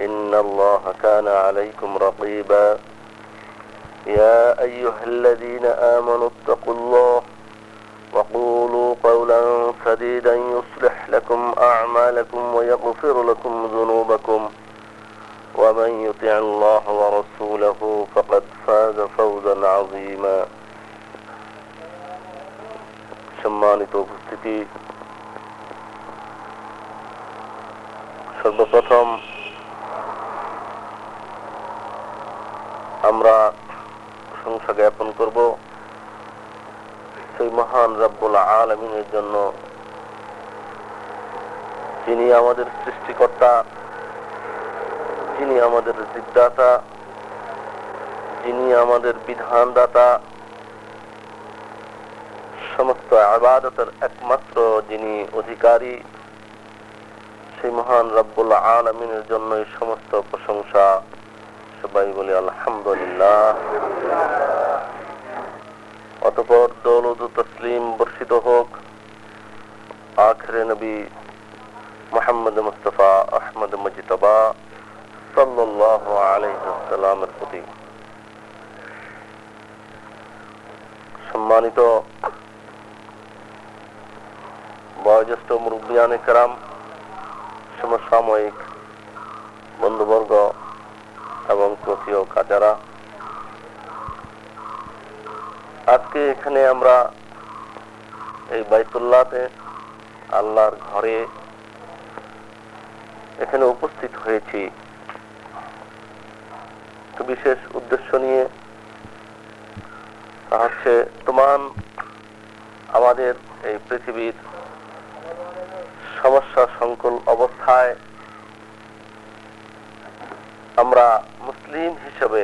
إن الله كان عليكم رقيبا يا أيها الذين آمنوا اتقوا الله وقولوا قولا سديدا يصلح لكم أعمالكم ويغفر لكم ذنوبكم ومن يطع الله ورسوله فقد فاز فوزا عظيما সম্মানিত উপস্থিতি সর্বপ্রথম আমরা প্রশংসা জ্ঞাপন করব। সেই মহান রব্বুল আলমিনের জন্য যিনি আমাদের সৃষ্টিকর্তা, যিনি আমাদের জিজ্ঞাসা যিনি আমাদের বিধানদাতা, সমস্ত আবাদতের একমাত্র যিনি অধিকারী, সেই মহান রব্বুল আলমিনের জন্যই সমস্ত প্রশংসা সবাই বলে আলহামদুলিল্লাহ। অতপর দৌলদ তসলিম বর্ষিত হোক। আখরে নবী মোহাম্মদ মুস্তফা আহমদ মজিতবা সাল্লাহ আলাইসালামের প্রতি। সম্মানিত বয়োজ্যেষ্ঠ মুরব্বিয়ান কেরাম, সমসাময়িক বন্ধুবর্গ এবং প্রতীয় কাজারা। আজকে এখানে আমরা এই বাইতুল্লাহতে আল্লাহর ঘরে এখানে উপস্থিত হয়েছি। বিশেষ উদ্দেশ্য নিয়ে তা হচ্ছে তোমার আমাদের এই পৃথিবীর সমস্যা সংকুল অবস্থায় আমরা মুসলিম হিসেবে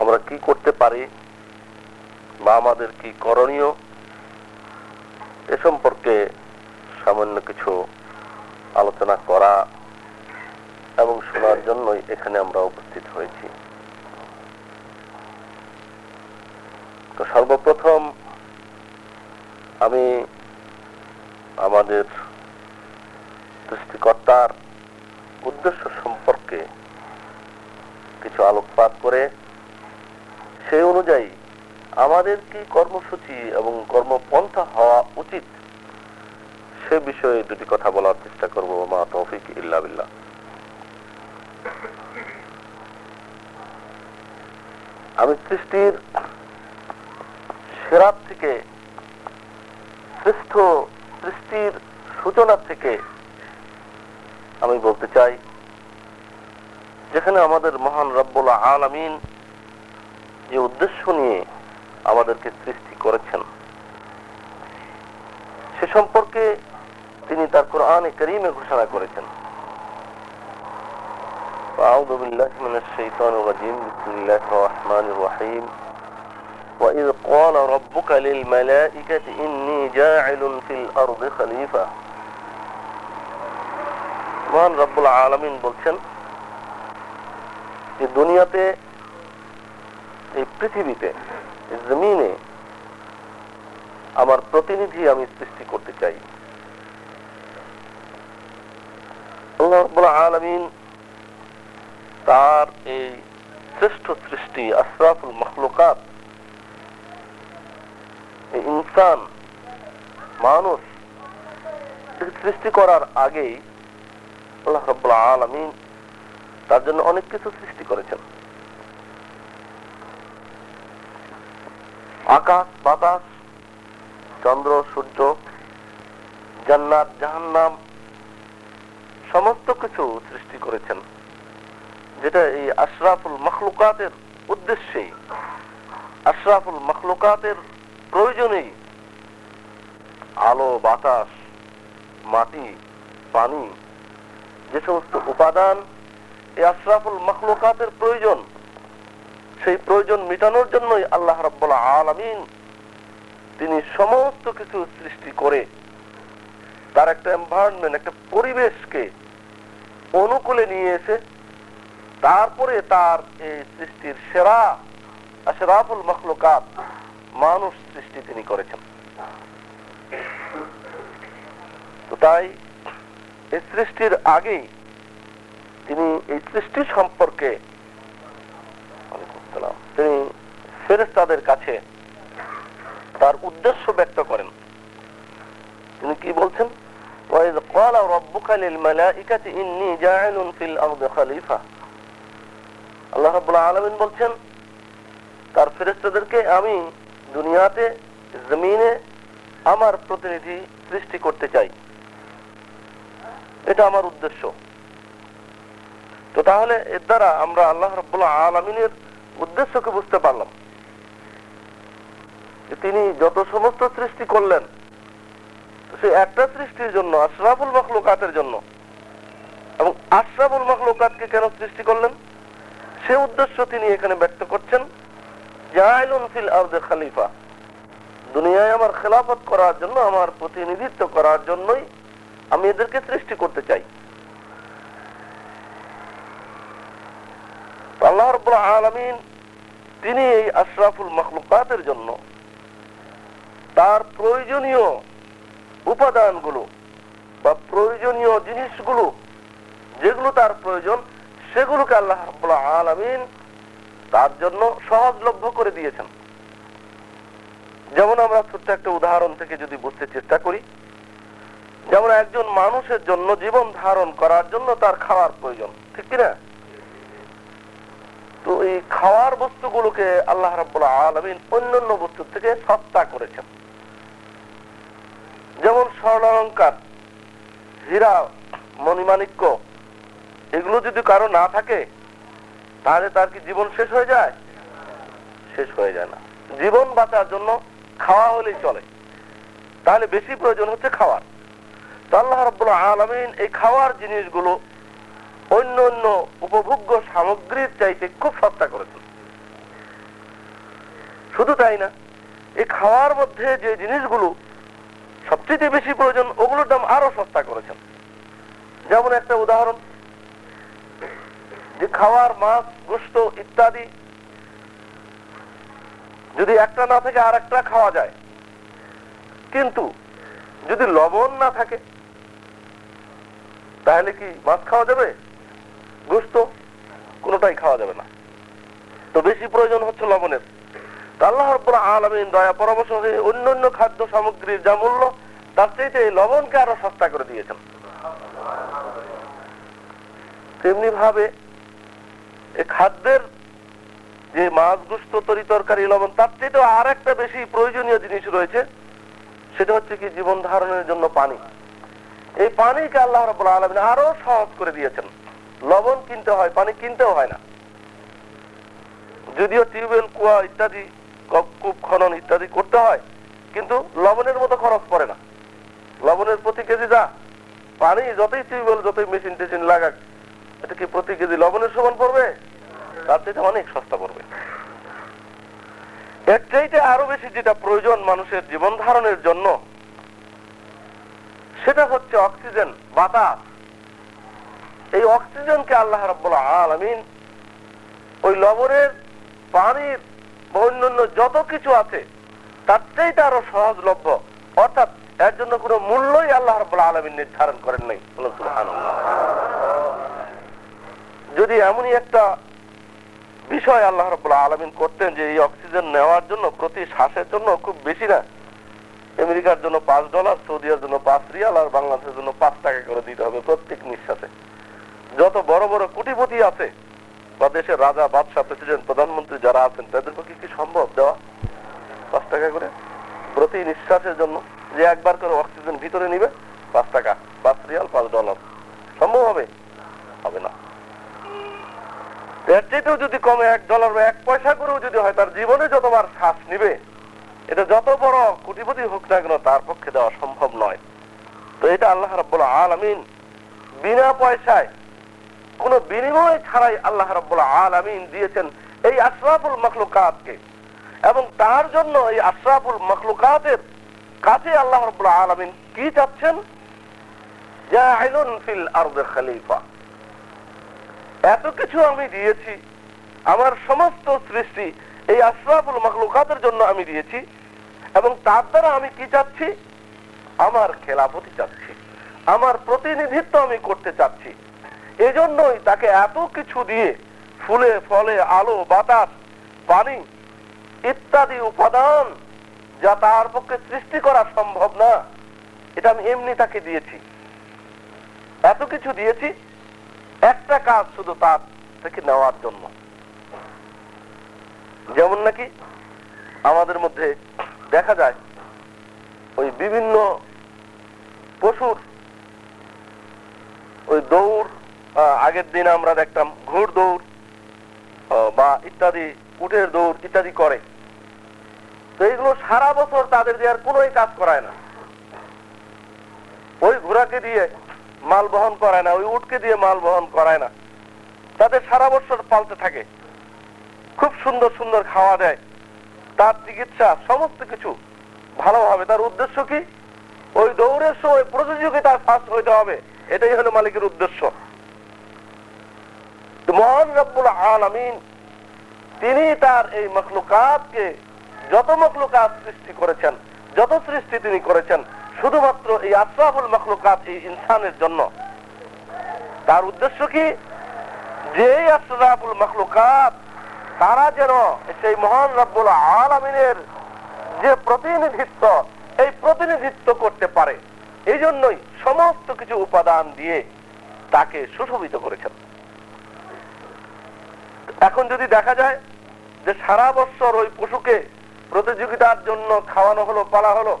আমরা কি করতে পারি বা আমাদের কি করণীয় এ সম্পর্কে সামান্য কিছু আলোচনা করা এবং শোনার জন্যই এখানে আমরা উপস্থিত হয়েছি। তো সর্বপ্রথম আমি আমাদের সৃষ্টিকর্তার উদ্দেশ্য সম্পর্কে কিছু আলোকপাত করে, সেই অনুযায়ী আমাদের কি কর্মসূচি এবং কর্মপন্থা হওয়া উচিত? সে বিষয়ে দুটি কথা বলার চেষ্টা করব, মা তৌফিক ইল্লা বিল্লাহ। আমি সৃষ্টির সেরাত থেকে, শ্রেষ্ঠ সৃষ্টির সূচনা থেকে আমি বলতে চাই যেখানে আমাদের মহান রব্বুল আলামিন যে উদ্দেশ্য নিয়ে আমাদেরকে সৃষ্টি করেছেন সে সম্পর্কে তিনি তার কোরআনে করিমে ঘোষণা করেছেন أعوذ بالله من الشيطان الرجيم بسم الله الرحمن الرحيم وإذ قال ربك للملائكة إني جاعل في الأرض خليفة মহান রব্বুল আলমিন বলছেন যে দুনিয়াতে, এই পৃথিবীতে জমিনে আমার প্রতিনিধি আমি সৃষ্টি করতে চাই। আলমিন তার এই শ্রেষ্ঠ সৃষ্টি আশরাফুল মখলুকাত ইনসান, মানুষ সৃষ্টি করার আগেই আল্লাহ রব্বুল আলমিন তার জন্য অনেক কিছু সৃষ্টি করেছেন। আকাশ, বাতাস, চন্দ্র, সূর্য, জান্নাত, জাহান্নাম, সমস্ত কিছু সৃষ্টি করেছেন। যেটা এই আশরাফুল মখলুকাতের উদ্দেশ্যেই আশরাফুল মখলুকাতের প্রয়োজনেই আলো, বাতাস, মাটি, পানি যে সমস্ত উপাদান এই আশরাফুল মখলুকাতের প্রয়োজন, সেই প্রয়োজন মেটানোর জন্যই আল্লাহ রাব্বুল আলামিন তিনি সমস্ত কিছু সৃষ্টি করে তার একটা এনভায়রনমেন্ট একটা পরিবেশকে অনুকূলে নিয়ে এসে তারপরে তার এই সৃষ্টির সেরা আশরাফুল মখলুকাত মানুষ সৃষ্টি তিনি করেছেন। তো তাই এই সৃষ্টির আগেই তিনি এই সৃষ্টি সম্পর্কে ওয়ালাইকুম আসসালাম, তিনি ফেরেস্তাদের কাছে তার উদ্দেশ্য ব্যক্ত করেন তিনি কি বলছেন وإذ قال ربك للملائكة إني جاعل في الأرض خليفة আল্লাহ রাব্বুল আলামিন বলছেন তার ফেরেশতাদেরকে আমি দুনিয়াতে জমিনে আমার প্রতিনিধি সৃষ্টি করতে চাই এটা আমার উদ্দেশ্য। তো তাহলে এর দ্বারা আমরা আল্লাহ রাব্বুল আলামিনের উদ্দেশ্যকে বুঝতে পারলাম। তিনি যত সমস্ত সৃষ্টি করলেন, সে একটা সৃষ্টির জন্য, আশরাফুল মখলুকাতের জন্য। এবং আশরাফুল মখলুকাতকে কেন সৃষ্টি করলেন? সে উদ্দেশ্য তিনি এখানে ব্যক্ত করছেন ফিল খালিফা। দুনিয়ায় আমার খেলাফত করার জন্য, আমার প্রতিনিধিত্ব করার জন্যই আমি এদেরকে সৃষ্টি করতে চাই। আল্লাহ আলামিন তিনি এই আশরাফুল মখলুকাতের জন্য তার প্রয়োজনীয় উপাদানগুলো বা প্রয়োজনীয় জিনিসগুলো, যেগুলো তার প্রয়োজন, সেগুলোকে আল্লাহ রাব্বুল আলামিন তার জন্য সহজলভ্য করে দিয়েছেন। যেমন আমরা ছোট্ট একটা উদাহরণ থেকে যদি বুঝতে চেষ্টা করি যেমন একজন মানুষের জন্য জীবন ধারণ করার জন্য তার খাওয়ার প্রয়োজন, ঠিক কিনা? তো এই খাওয়ার বস্তুগুলোকে আল্লাহ রাব্বুল আলামিন অন্যান্য বস্তুর থেকে সস্তা করেছেন। যেমন স্বর্ণালঙ্কার, হীরা, মণিমাণিক্য, এগুলো যদি কারও না থাকে, তাহলে তার কি জীবন শেষ হয়ে যায়? শেষ হয়ে যায় না। জীবন বাঁচার জন্য খাওয়া হলেই চলে। তাহলে বেশি প্রয়োজন হচ্ছে খাওয়ার। আল্লাহ রাব্বুল আলামিন এই খাওয়ার জিনিসগুলো অন্য অন্য উপভোগ্য সামগ্রীর চাইতে খুব সস্তা করেছেন। শুধু তাই না, এই খাওয়ার মধ্যে যে জিনিসগুলো সবচেয়ে বেশি প্রয়োজন, ওগুলোর দাম আরও সস্তা করেছেন। যেমন একটা উদাহরণ, যে খাওয়ার মাছ গোস্ত ইত্যাদি যদি একটা না থাকে আর একটা খাওয়া যায়। কিন্তু যদি লবণ না থাকে তাহলে কি মাছ খাওয়া যাবে? গোস্ত? কোনোটাই খাওয়া যাবে না। তো বেশি প্রয়োজন হচ্ছে লবণের। আল্লাহ রাব্বুল আলামিন দয়া পরামর্শ হয়ে অন্য অন্য খাদ্য সামগ্রীর যা মূল্য, তার চাইতে লবণকে আরও সস্তা করে দিয়েছেন। তেমনি ভাবে খাদ্যের যে মাছ, গুস্ত, তরি তরকারি, লবণ, তার চাইতে আর একটা বেশি প্রয়োজনীয় জিনিস রয়েছে, সেটা হচ্ছে কি জীবন ধারণের জন্য পানি। এই পানিকে আল্লাহ রাব্বুল আলামিন আরও সহজ করে দিয়েছেন। লবণ কিনতে হয়, পানি কিনতেও হয় না। যদিও টিউবওয়েল কুয়া ইত্যাদি কূপ, খনন ইত্যাদি করতে হয়, কিন্তু লবণের মতো খরচ পড়ে না। লবণের প্রতি কেজি যা, পানি যতই টিউবওয়েল যতই মেশিন টেশিন লাগাক এটা কি প্রতি কেজি লবণের সমান পড়বে? তার চাইতে অনেক সস্তা পড়বে। এর চাইতে আরও বেশি যেটা প্রয়োজন মানুষের জীবন ধারণের জন্য সেটা হচ্ছে অক্সিজেন, বাতাস। এই অক্সিজেনকে আল্লাহ রাব্বুল আলামিন ওই লবণের, পানির অন্যান্য যত কিছু আছে, তার চাইতে আরও সহজলভ্য। অর্থাৎ এর জন্য কোনো মূল্যই আল্লাহ রাব্বুল আলামিন নির্ধারণ করেন নাই। যদি এমনই একটা বিষয় আল্লাহ রাব্বুল আলামিন করতেন যে এই অক্সিজেন নেওয়ার জন্য, প্রতি শ্বাসের জন্য খুব বেশি না আমেরিকার জন্য পাঁচ ডলার, সৌদিয়ার জন্য পাঁচ রিয়াল আর বাংলাদেশের জন্য পাঁচ টাকা করে দিতে হবে প্রত্যেক নিঃশ্বাসে। যত বড় বড় কোটিপতি আছে বা দেশের রাজা, বাদশাহ, প্রেসিডেন্ট, প্রধানমন্ত্রী যারা আছেন তাদের পক্ষে কি সম্ভব দেওয়া? পাঁচ টাকা করে? প্রতি নিঃশ্বাসের জন্য যে একবার করে অক্সিজেন ভিতরে নিবে, পাঁচ টাকা, পাঁচ রিয়াল, পাঁচ ডলার। সম্ভব হবে? হবে না। এর চাইতেও যদি কমে এক ডলার বা এক পয়সা করেও যদি হয়, তার জীবনে যতবার শ্বাস নিবে এটা যত বড় কোটিপতি হোক না কেন, তার পক্ষে দেওয়া সম্ভব নয়। তো এটা আল্লাহ রাব্বুল আলামিন বিনা পয়সায়, কোনো বিনিময় ছাড়াই আল্লাহ রাব্বুল আলামিন দিয়েছেন এই আশরাফুল মখলুকাতকে। এবং তার জন্য এই আশরাফুল মখলুকাতের কাছে আল্লাহ রাব্বুল আলামিন কি চাচ্ছেন? ফিল আরদে এত কিছু আমি দিয়েছি, আমার সমস্ত সৃষ্টি এই আশরাফুল মখলুকাতের জন্য আমি দিয়েছি, এবং তার দ্বারা আমি কি চাচ্ছি? আমার খেলাফতি চাচ্ছি। আমার প্রতিনিধিত্ব আমি করতে চাচ্ছি। এজন্যই তাকে এত কিছু দিয়ে ফুলে, ফলে, আলো, বাতাস, পানি ইত্যাদি উপাদান যা তার পক্ষে সৃষ্টি করা সম্ভব না, এটা আমি এমনি তাকে দিয়েছি। এত কিছু দিয়েছি, একটা কাজ শুধু তার থেকে নেওয়ার জন্য। যেমন নাকি আমাদের মধ্যে দেখা যায় ওই বিভিন্ন পশুর ওই দৌড় আগের দিন আমরা দেখতাম ঘোড় দৌড় বা ইত্যাদি, উটের দৌড় ইত্যাদি করে। তো এইগুলো সারা বছর তাদের দিয়ে আর কোনোই কাজ করায় না। ওই ঘোড়াকে দিয়ে মাল বহন করায় না, ওই উটকে দিয়ে মাল বহন করায় না। তাদের সারা বছর পালতে থাকে। খুব সুন্দর সুন্দর খাওয়া দেয়। তার চিকিৎসা, সমস্ত কিছু ভালোভাবে। তার উদ্দেশ্য কি? ওই দৌড়ের সময় প্রতিযোগিতায় ফার্স্ট হইতে হবে। এটাই হলো মালিকের উদ্দেশ্য। মহান রব্বুল আলামিন, তিনি তার এই মখলুকাতকে, যত মখলুকাত সৃষ্টি করেছেন, যত সৃষ্টি তিনি করেছেন, শুধুমাত্র এই আশরাফুল মখলুকাত এই ইনসানের জন্য। তার উদ্দেশ্য কি? যে আশরাফুল মখলুকাত তারা যেন সেই মহান রব্বুল আলামিনের যে প্রতিনিধিত্ব, এই প্রতিনিধিত্ব করতে পারে, এই জন্যই সমস্ত কিছু উপাদান দিয়ে তাকে সুশোভিত করেছেন। এখন যদি দেখা যায় যে সারা বছর ওই পশুকে প্রতিযোগিতার জন্য খাওয়ানো হলো, পালা হলো,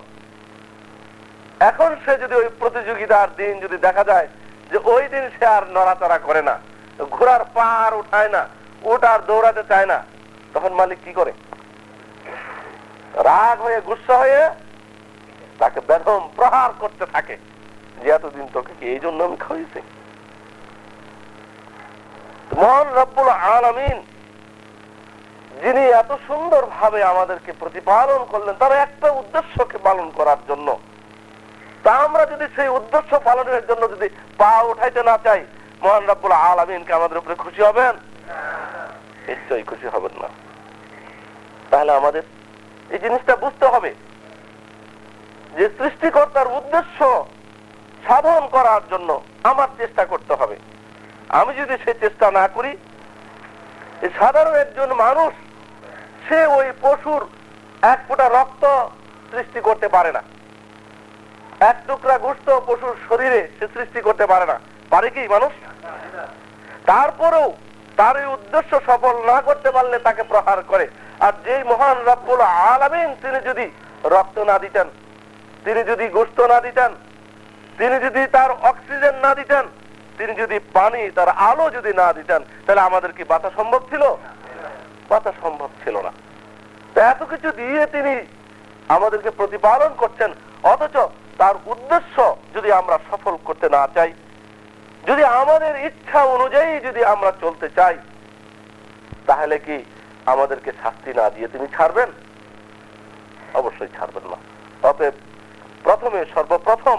এখন সে যদি ওই প্রতিযোগিতার দিন যদি দেখা যায় যে ওই দিন সে আর নড়াচড়া করে না, ঘোড়ার পা আর উঠায় না উঠ আর দৌড়াতে চায় না। তখন মালিক কি করে? রাগ হয়ে, গুসা হয়ে তাকে বেদম প্রহার করতে থাকে যে এতদিন তোকে কি এই জন্য আমি খাওয়াইছি? মহান রব্বুল আলামিন, যিনি এত সুন্দর ভাবে আমাদেরকে প্রতিপালন করলেন, তার একটা উদ্দেশ্যকে পালন করার জন্য। তা আমরা যদি সেই উদ্দেশ্য পালনের জন্য যদি পা উঠাইতে না চাই, মহান রব্বুল আলামিনকে আমাদের উপরে খুশি হবেন? নিশ্চয়ই খুশি হবেন না। তাহলে আমাদের এই জিনিসটা বুঝতে হবে যে সৃষ্টিকর্তার উদ্দেশ্য সাধন করার জন্য আমার চেষ্টা করতে হবে। আমি যদি সে চেষ্টা না করি সাধারণ একজন মানুষ, সে ওই পশুর এক ফোঁটা রক্ত সৃষ্টি করতে পারে না। এক টুকরা গোস্ত পশুর শরীরে সে সৃষ্টি করতে পারে না। পারে কি মানুষ? তারপরেও তার এই উদ্দেশ্য সফল না করতে পারলে তাকে প্রহার করে। আর যেই মহান রব্বুল আলামিন, তিনি যদি রক্ত না দিতেন, তিনি যদি গোস্ত না দিতেন, তিনি যদি তার অক্সিজেন না দিতেন, তিনি যদি পানি, তার আলো যদি না দিতেন, তাহলে আমাদের কি বাঁচা সম্ভব ছিল? বাঁচা সম্ভব ছিল না। এত কিছু দিয়ে তিনি আমাদেরকে প্রতিপালন করছেন, অথচ তার উদ্দেশ্য যদি আমরা সফল করতে না চাই যদি আমাদের ইচ্ছা অনুযায়ী যদি আমরা চলতে চাই, তাহলে কি আমাদেরকে শাস্তি না দিয়ে তিনি ছাড়বেন? অবশ্যই ছাড়বেন না। অতএব প্রথমে সর্বপ্রথম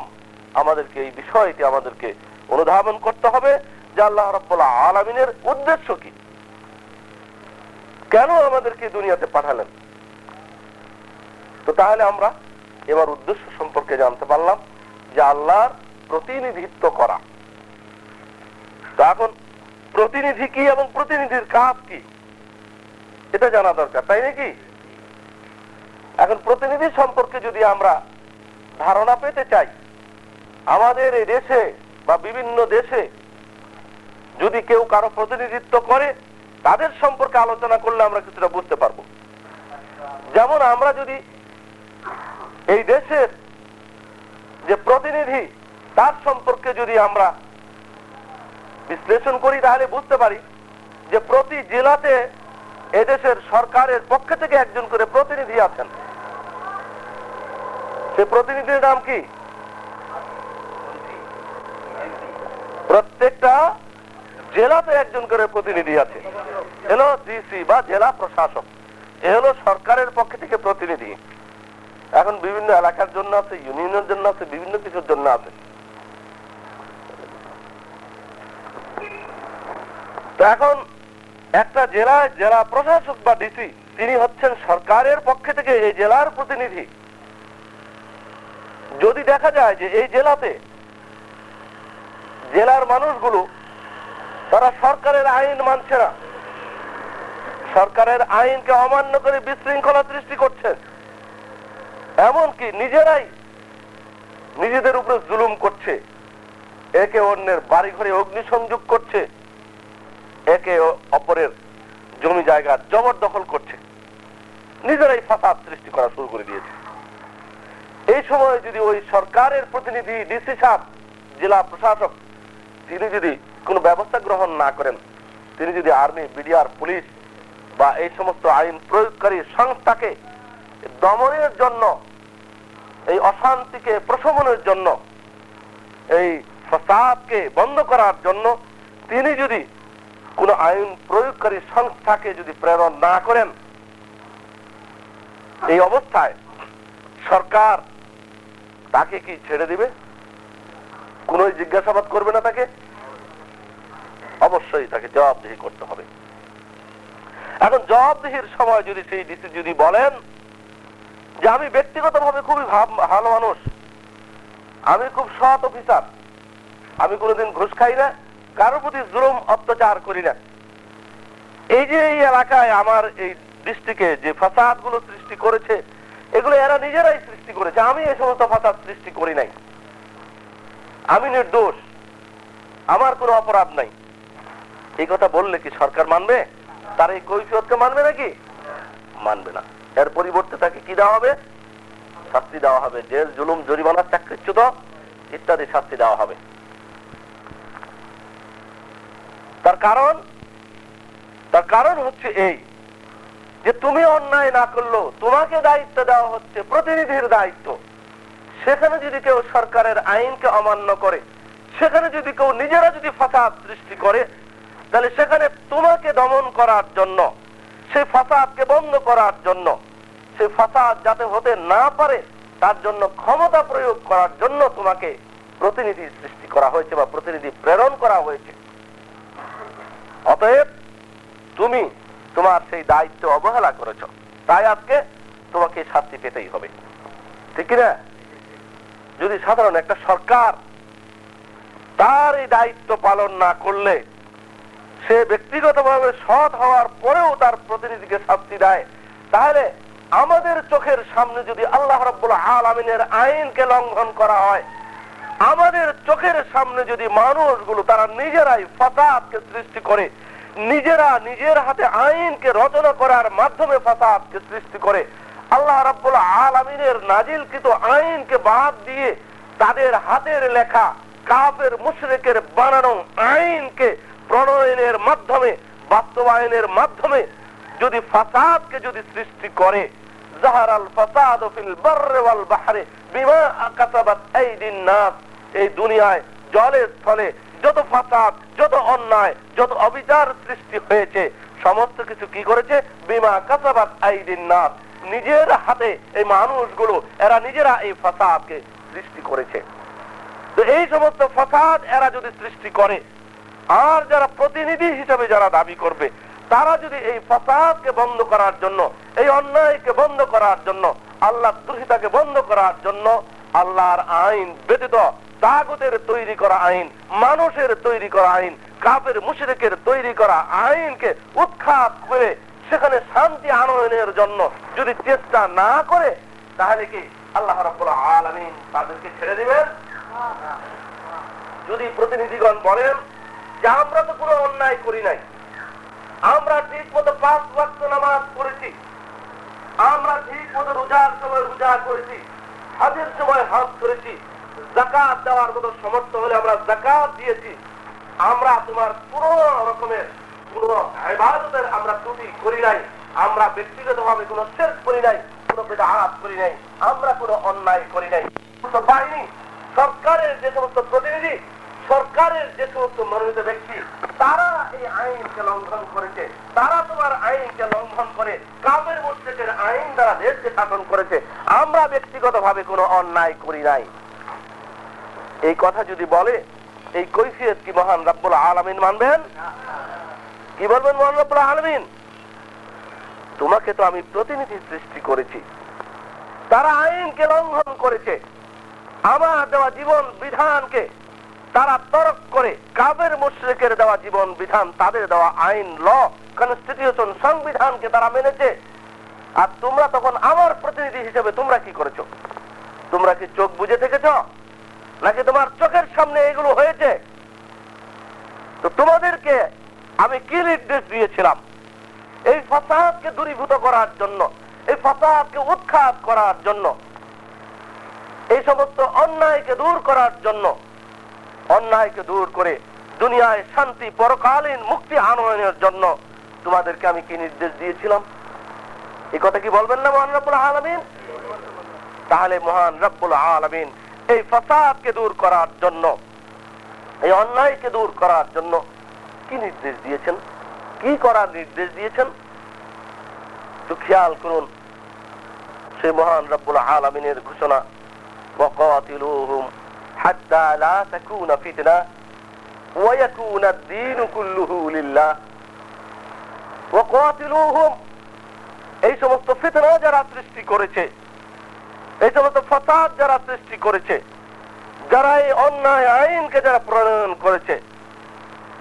আমাদেরকে এই বিষয়টি আমাদেরকে অনুধাবন করতে হবে যে আল্লাহ রব্বুল আলমিনের উদ্দেশ্য কি। কেন আমাদেরকে দুনিয়াতে পাঠালেন? তো তাহলে আমরা এবার উদ্দেশ্য সম্পর্কে জানতে পারলাম যে আল্লাহর প্রতিনিধিত্ব করা। এখন প্রতিনিধি কি এবং প্রতিনিধির কাজ কি? এটা জানা দরকার, তাই নাকি? এখন প্রতিনিধি সম্পর্কে যদি আমরা ধারণা পেতে চাই, আমাদের এই দেশে বা বিভিন্ন দেশে যদি কেউ কারও প্রতিনিধিত্ব করে, তাদের সম্পর্কে আলোচনা করলে আমরা কিছুটা বুঝতে পারব। যেমন আমরা যদি এই দেশের যে প্রতিনিধি, তার সম্পর্কে যদি আমরা বিশ্লেষণ করি তাহলে বুঝতে পারি যে প্রতি জেলাতে এদেশের সরকারের পক্ষ থেকে একজন করে প্রতিনিধি আছেন। সে প্রতিনিধির নাম কি? প্রত্যেকটা জেলাতে একজন করে প্রতিনিধি আছে। এলো ডিসি বা জেলা প্রশাসক। এ হলো সরকারের পক্ষ থেকে প্রতিনিধি। এখন বিভিন্ন এলাকার জন্য আছে, ইউনিয়নের জন্য আছে, বিভিন্ন কিছুর জন্য আছে। তো এখন একটা জেলায় জেলা প্রশাসক বা ডিসি, তিনি হচ্ছেন সরকারের পক্ষে থেকে এই জেলার প্রতিনিধি। যদি দেখা যায় যে এই জেলাতে জেলার মানুষগুলো, তারা সরকারের আইন মানছে না, সরকারের আইনকে অমান্য করে বিশৃঙ্খলা সৃষ্টি করছে, এমনকি নিজেরাই নিজেদের উপরে জুলুম করছে, একে অন্যের বাড়ি ঘরে অগ্নিসংযোগ করছে একে অপরের জমি জায়গা জবরদখল করছে। নিজেরাই ফাসাদ সৃষ্টি করা শুরু করে দিয়েছে। এই সময় যদি ওই সরকারের প্রতিনিধি ডিসি সাহেব, জেলা প্রশাসক, তিনি যদি কোনো ব্যবস্থা গ্রহণ না করেন, তিনি যদি আর্মি, বিডিআর, পুলিশ বা এই সমস্ত আইন প্রয়োগকারী সংস্থাকে দমনের জন্য, এই অশান্তিকে প্রশমনের জন্য, এই ফসাদকে বন্ধ করার জন্য, তিনি যদি কোন আইন প্রয়োগকারী সংস্থাকে যদি প্রেরণ না করেন, এই অবস্থায় সরকার তাকে কি ছেড়ে দিবে? কোন জিজ্ঞাসাবাদ করবে না তাকে? অবশ্যই তাকে জবাবদিহি করতে হবে। এখন জবাবদিহির সময় যদি সেই ডিসি যদি বলেন যে আমি ব্যক্তিগতভাবে খুবই ভালো মানুষ, আমি খুব সৎ অফিসার, আমি কোনোদিন ঘুষ খাই না কারোর প্রতি জুলুম, অত্যাচার করি না। এই যে এই এলাকায় আমার এই ডিস্ট্রিক্টে যে ফাসাদগুলো সৃষ্টি করেছে, এগুলো এরা নিজেরাই সৃষ্টি করেছে। আমি এই সমস্ত ফাসাদ সৃষ্টি করি নাই। আমি নির্দোষ। আমার কোনো অপরাধ নাই। এই কথা বললে কি সরকার মানবে? তার এই কৈফিয়তকে মানবে নাকি? মানবে না। এর পরিবর্তে তাকে কি দেওয়া হবে? শাস্তি দেওয়া হবে। জেল, জুলুম জরিমানা চাকরিচ্যুত ইত্যাদি শাস্তি দেওয়া হবে। তার কারণ তার কারণ হচ্ছে এই, যে তুমি অন্যায় না করল তোমাকে দায়িত্ব দেওয়া হচ্ছে, প্রতিনিধির দায়িত্ব। সেখানে যদি কেউ সরকারের আইনকে অমান্য করে, সেখানে যদি কেউ নিজেরা যদি ফাসাদ সৃষ্টি করে, তাহলে সেখানে তোমাকে দমন করার জন্য, সেই ফাসাদকে বন্ধ করার জন্য, সেই ফাসাদ যাতে হতে না পারে, তার জন্য ক্ষমতা প্রয়োগ করার জন্য তোমাকে প্রতিনিধি সৃষ্টি করা হয়েছে বা প্রতিনিধি প্রেরণ করা হয়েছে অতএব তুমি তোমার সেই দায়িত্ব অবহেলা করেছ। তাই আজকে তোমাকে শাস্তি পেতেই হবে। ঠিক না যদি সাধারণ একটা সরকার তার এই দায়িত্ব পালন না করলে, সে ব্যক্তিগতভাবে সৎ হওয়ার পরেও তার প্রতিনিধিকে শাস্তি দেয়, তাহলে আমাদের চোখের সামনে যদি আল্লাহ রব্বুল আলমিনের আইনকে লঙ্ঘন করা হয়, আমাদের চোখের সামনে যদি মানুষগুলো তারা নিজেরাই ফাসাদকে সৃষ্টি করে নিজেরা নিজের হাতে আইনকে রচনা করার মাধ্যমে ফাসাদকে সৃষ্টি করে। আল্লাহ রাব্বুল আলামিনের নাজিলকৃত আইনকে বাদ দিয়ে তাদের হাতের লেখা কাফের মুশরিকের বানানো আইনকে প্রণয়নের মাধ্যমে, বাস্তবায়নের মাধ্যমে যদি ফাসাদকে যদি সৃষ্টি করে জাহার আল ফাসাদ ফিল বাররে ওয়াল বাহরে বিমা কাসাবাত আইদিন নাস। এই দুনিয়ায় জলে স্থলে যত ফাসাদ, যত অন্যায়, যত অবিচার সৃষ্টি হয়েছে, সমস্ত কিছু কি করেছে? বিমা কাসাবাত আইদিন নাস নিজের হাতে এই মানুষগুলো, এরা নিজেরা এই ফাসাদকে সৃষ্টি করেছে। তো এই সমস্ত ফাসাদ এরা যদি সৃষ্টি করে, আর যারা প্রতিনিধি হিসেবে যারা দাবি করবে, তারা যদি এই ফাসাদকে বন্ধ করার জন্য, এই অন্যায়কে বন্ধ করার জন্য, আল্লাহ দুহিতাকে বন্ধ করার জন্য, আল্লাহর আইন ব্যতীত তাগতের তৈরি করা আইন, মানুষের তৈরি করা আইন কাপের মুশরিকের তৈরি করা আইনকে উৎখাত করে সেখানে শান্তি আনয়নের জন্য যদি চেষ্টা না করে, তাহলে কি আল্লাহ রাব্বুল আলামিন তাদেরকে ছেড়ে দিবেন? যদি প্রতিনিধিগণ বলেন যে আমরা তো কোনো অন্যায় করি নাই, আমরা ঠিক মতো পাঁচ ওয়াক্ত নামাজ পড়েছি, আমরা ঠিক মতো রোজার সময় রোজা করেছি, হাজের সময় হাত করেছি জাকাত দেওয়ার মতো সমর্থ হলে আমরা জাকাত দিয়েছি। আমরা তোমার পুরো রকমের কোন ইবাদতের আমরা ত্রুটি করি নাই। আমরা ব্যক্তিগত ভাবে কোনো শেষ করি নাই, কোনো বেদাহাত করি নাই, আমরা কোনো অন্যায় করি নাই। বাহিনী, সরকারের যে সমস্ত প্রতিনিধি, সরকারের যে সমস্ত মনোনীত ব্যক্তি, তারা এই আইনকে লঙ্ঘন করেছে। তারা তোমার আইনকে লঙ্ঘন করে কামের মুশ্রিকের আইন দ্বারা দেশকে শাসন করেছে। আমরা ব্যক্তিগত ভাবে কোনো অন্যায় করি নাই। এই কথা যদি বলে, এই কৈফিয়ত কি মহান রব্বুল আলমিন মানবেন? কি বলবেন মহান রব্বুল আলমিন? তোমাকে তো আমি প্রতিনিধি সৃষ্টি করেছি। তারা আইনকে লঙ্ঘন করেছে। আমার দেওয়া জীবন বিধানকে তারা তরক করে কাবের মুশ্রিকের দেওয়া জীবন বিধান, তাদের দেওয়া আইন, ল কনস্টিটিউশন সংবিধানকে তারা মেনেছে। আর তোমরা তখন আমার প্রতিনিধি হিসেবে তোমরা কি করেছ? তোমরা কি চোখ বুঝে থেকেছ? নাকি তোমার চোখের সামনে এগুলো হয়েছে? তো তোমাদেরকে আমি কি নির্দেশ দিয়েছিলাম? এই ফসাদকে দূরীভূত করার জন্য, এই ফসাদকে উৎখাত করার জন্য, এই সমস্ত অন্যায়কে দূর করার জন্য, অন্যায়কে দূর করে দুনিয়ায় শান্তি, পরকালীন মুক্তি আনয়নের জন্য তোমাদেরকে আমি কি নির্দেশ দিয়েছিলাম? এই কথা কি বলবেন না মহান রব্বুল আলমিন? তাহলে মহান রব্বুল আলমিন এই ফসাদকে দূর করার জন্য এই অন্যায়কে দূর করার জন্য কি নির্দেশ দিয়েছেন কি করার নির্দেশ দিয়েছেন তো খেয়াল করুন সে মহান রব্বুল আলমিনের ঘোষণা وقاتلوهم حتى لا تكون فتنة ويكون الدين كله لله وقاتلوهم এই সমস্ত ফিতনা যারা সৃষ্টি করেছে এই সমস্ত ফসাদ যারা সৃষ্টি করেছে, যারা এই অন্যায় আইনকে যারা প্রণয়ন করেছে,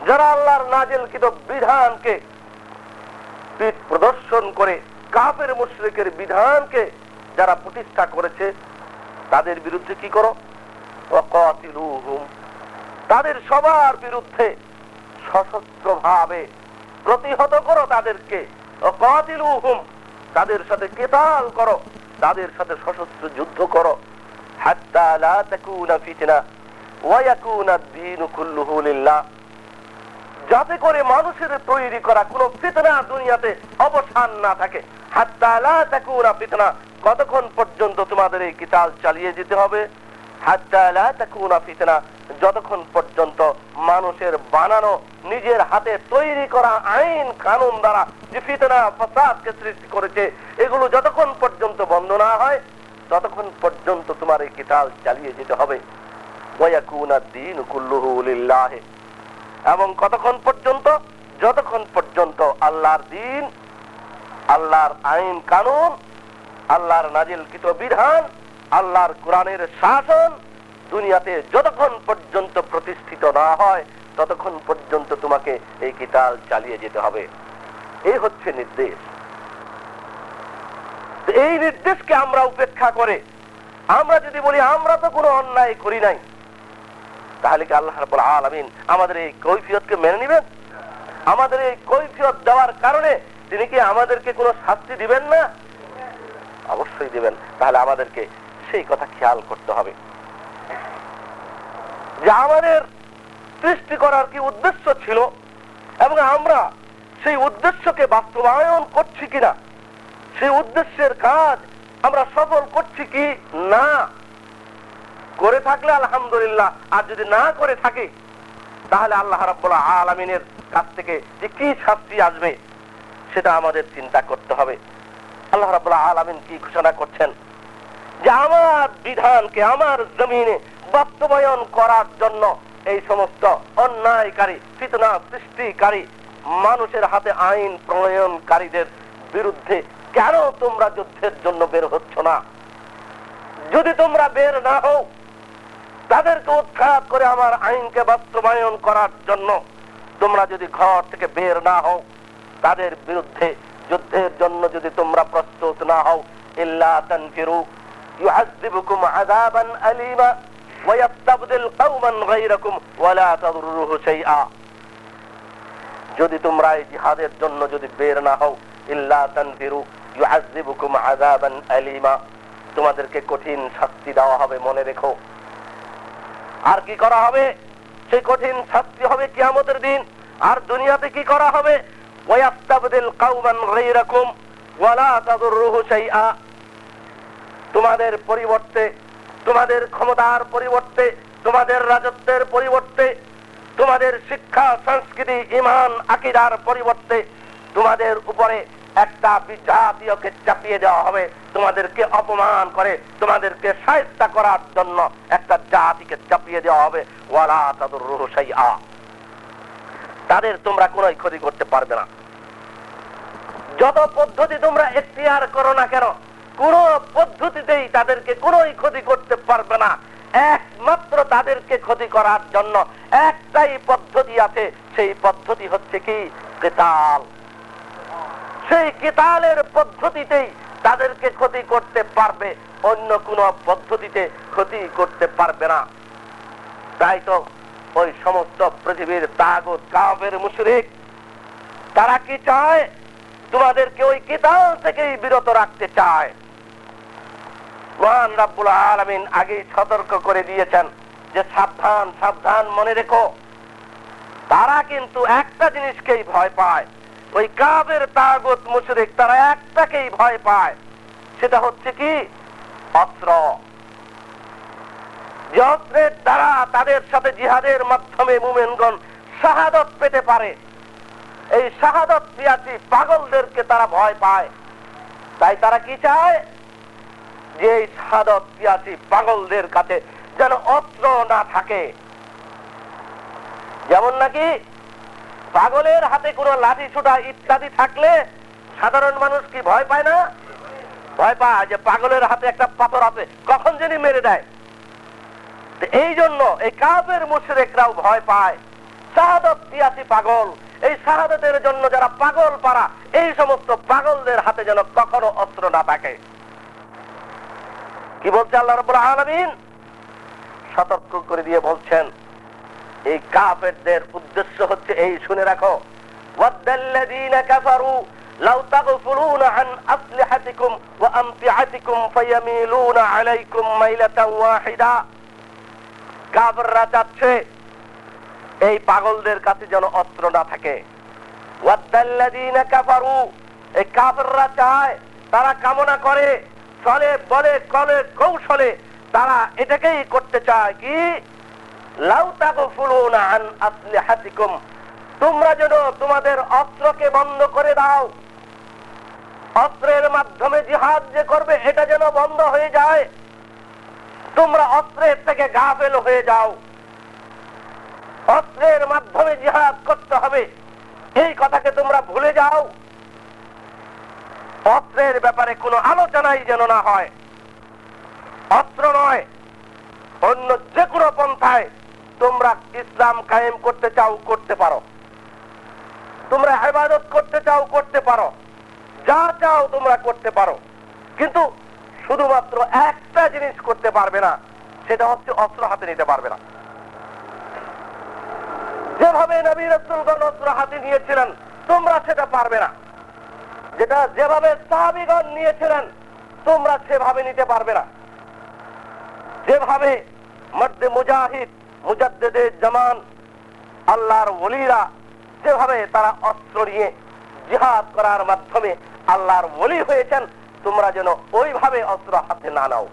যারা আল্লাহর নাজেলকৃত বিধানকে পিঠ প্রদর্শন করে কাপের মুশ্রিকের বিধানকে যারা প্রতিষ্ঠা করেছে, তাদের বিরুদ্ধে কি করো। তাদের সবার বিরুদ্ধে সশস্ত্র ভাবে প্রতিহত করো তাদেরকে। তাদের সাথে কেতাল করো তাদের সাথে সশস্ত্র যুদ্ধ করো। যাতে করে মানুষের তৈরি করা কোন ফিতনা দুনিয়াতে অবসান না থাকে। হাত্তা লা তাকুনা ফিতনা, কতক্ষণ পর্যন্ত তোমাদের এই কিতাল চালিয়ে যেতে হবে? যতক্ষণ পর্যন্ত মানুষের বানানো, নিজের হাতে তৈরি করা আইন কানুন দ্বারা যে ফিতনা, ফসাদকে সৃষ্টি করেছে, এগুলো যতক্ষণ পর্যন্ত বন্ধ না হয়, ততক্ষণ পর্যন্ত তোমার এই কিতাল চালিয়ে যেতে হবে। এবং কতক্ষণ পর্যন্ত? যতক্ষণ পর্যন্ত আল্লাহর দিন আল্লাহর আইন কানুন, আল্লাহর নাজিল নাজিলকৃত বিধান আল্লাহর কোরআনের শাসন দুনিয়াতে যতক্ষণ পর্যন্ত প্রতিষ্ঠিত না হয়, ততক্ষণ পর্যন্ত তোমাকে এই কিতাল চালিয়ে যেতে হবে। এই হচ্ছে নির্দেশ। এই নির্দেশকে আমরা উপেক্ষা করে, আমরা যদি বলি, আমরা তো কোনো অন্যায় করি নাই, তাহলে কি আল্লাহ রাব্বুল আলামিন আমাদের এই কৈফিয়তকে মেনে নেবেন? আমাদের এই কৈফিয়ত দেওয়ার কারণে তিনি কি আমাদেরকে কোনো শাস্তি দিবেন না? অবশ্যই দিবেন। তাহলে আমাদেরকে সেই কথা খেয়াল করতে হবে। যে আমাদের সৃষ্টি করার কি উদ্দেশ্য ছিল এবং আমরা সেই উদ্দেশ্যকে বাস্তবায়ন করছি কিনা, সেই উদ্দেশ্যের কাজ আমরা সফল করছি কি না? করে থাকলে আলহামদুলিল্লাহ, আর যদি না করে থাকি, তাহলে আল্লাহ রাব্বুল আলামিনের কাছ থেকে যে কি শাস্তি আসবে, সেটা আমাদের চিন্তা করতে হবে। আল্লাহ রাব্বুল আলামিন কি ঘোষণা করছেন? যে আমার বিধানকে, আমার জমিনে বাস্তবায়ন করার জন্য এই সমস্ত অন্যায়কারী, ফিতনা সৃষ্টিকারী, মানুষের হাতে আইন প্রণয়নকারীদের বিরুদ্ধে কেন তোমরা যুদ্ধের জন্য বের হচ্ছ না? যদি তোমরা বের না হও, তাদেরকে উৎখাত করে আমার আইনকে বাস্তবায়ন করার জন্য তোমরা যদি ঘর থেকে বের না হও, তাদের বিরুদ্ধে যুদ্ধের জন্য যদি তোমরা প্রস্তুত না হও, ইল্লা তানফিরু يعذبكم عذابا أليما ويستبدل قوما غيركم ولا تضروه شيئا যদি তোমরা এই জিহাদের জন্য যদি বের না হও ইল্লা তানফিরু ইউআযিবুকুম আযাবান আলীমা তোমাদেরকে কঠিন শাস্তি দেওয়া হবে মনে রেখো আর কি করা হবে সেই কঠিন শাস্তি হবে কিয়ামতের দিন আর দুনিয়াতে কি করা হবে ওয়াস্তাবদিল কাউমান গায়রাকুম ওয়ালা তাদুররুহু শাইআ তোমাদের পরিবর্তে, তোমাদের ক্ষমতার পরিবর্তে, তোমাদের রাজত্বের পরিবর্তে, তোমাদের শিক্ষা, সংস্কৃতি, ইমান, আকিদার পরিবর্তে তোমাদের উপরে একটা জাতীয়কে চাপিয়ে দেওয়া হবে, তোমাদেরকে অপমান করে, তোমাদেরকে সাহিত্যা করার জন্য একটা জাতিকে চাপিয়ে দেওয়া হবে। ওয়ালা তাদের রুহসাই আ তাদের তোমরা কোন ক্ষতি করতে পারবে না। যত পদ্ধতি তোমরা এখতিয়ার করো না কেন কোন পদ্ধতিতেই তাদেরকে কোনোই ক্ষতি করতে পারবে না। একমাত্র তাদেরকে ক্ষতি করার জন্য একটাই পদ্ধতি আছে, সেই পদ্ধতি হচ্ছে কি? কেতাল। সেই কেতালের পদ্ধতিতেই তাদেরকে ক্ষতি করতে পারবে, অন্য কোন পদ্ধতিতে ক্ষতি করতে পারবে না। তাই তো ওই সমস্ত পৃথিবীর তাগত কাবের মুশরিক, তারা কি চায়? তোমাদেরকে ওই কেতাল থেকেই বিরত রাখতে চায়। মহান রাব্বুল আলমিন আগেই সতর্ক করে দিয়েছেন যে সাবধান সাবধান মনে রেখো। তারা কিন্তু একটা জিনিসকেই ভয় পায়। ওই কাবের তাগত মুশরিক তারা একটাকেই ভয় পায়। সেটা হচ্ছে কি? অস্ত্র। যে দ্বারা তাদের সাথে জিহাদের মাধ্যমে মুমেনগণ শাহাদত পেতে পারে। এই শাহাদত পিয়াসি পাগলদেরকে তারা ভয় পায়। তাই তারা কি চায়? যে এই শাহাদত পিয়াসি পাগলদের কাছে যেন অস্ত্র না থাকে। যেমন নাকি পাগলের হাতে কোনো লাঠি ছোটা ইত্যাদি থাকলে সাধারণ মানুষ কি ভয় পায় না? ভয় পায় যে পাগলের হাতে একটা পাথর আছে, কখন যিনি মেরে দেয়। এই জন্য এই কাবের মুশরেকরাও ভয় পায়। শাহাদত পিয়াসি পাগল। এই শাহাদতের জন্য যারা পাগল পারা এই সমস্ত পাগলদের হাতে যেন কখনো অস্ত্র না থাকে। কি বলছে আল্লাহ রবুল আলমিন? সতর্ক করে দিয়ে বলছেন, এই কাফেরদের উদ্দেশ্য হচ্ছে এই, শুনে রাখো। এই পাগলদের কাছে যেন অস্ত্র না থাকে। ওয়াদ্দাল্লাযীনা চায় তারা কামনা করে চলে বলে, কলে কৌশলে তারা এটাকেই করতে চায় কি? তোমরা যেন তোমাদের অস্ত্রকে বন্ধ করে দাও। অস্ত্রের মাধ্যমে জিহাদ যে করবে, এটা যেন বন্ধ হয়ে যায়। তোমরা অস্ত্রের থেকে গাফেল হয়ে যাও। অস্ত্রের মাধ্যমে জিহাদ করতে হবে। এই কথাকে তোমরা ভুলে যাও। অস্ত্রের ব্যাপারে কোনো আলোচনাই যেন না হয়। অস্ত্র নয়, অন্য যে কোনো পন্থায় তোমরা ইসলাম কায়েম করতে চাও, করতে পারো। তোমরা হেফাজত করতে চাও, করতে পারো। যা চাও তোমরা করতে পারো। কিন্তু শুধুমাত্র একটা জিনিস করতে পারবে না, সেটা হচ্ছে অস্ত্র হাতে নিতে পারবে না। যেভাবে নবী রসুলগণ অস্ত্র হাতে নিয়েছিলেন, তোমরা সেটা পারবে না। যেটা যেভাবে সাহাবিগণ নিয়েছিলেন, তোমরা সেভাবে নিতে পারবে না। যেভাবে মধ্যে মুজাহিদ, মুজাদ্দেদে জামান, আল্লাহর ওলিরা যেভাবে তারা অস্ত্র নিয়ে জিহাদ করার মাধ্যমে আল্লাহর ওলি হয়েছেন, তোমরা যেন ওইভাবে অস্ত্র হাতে না নাও।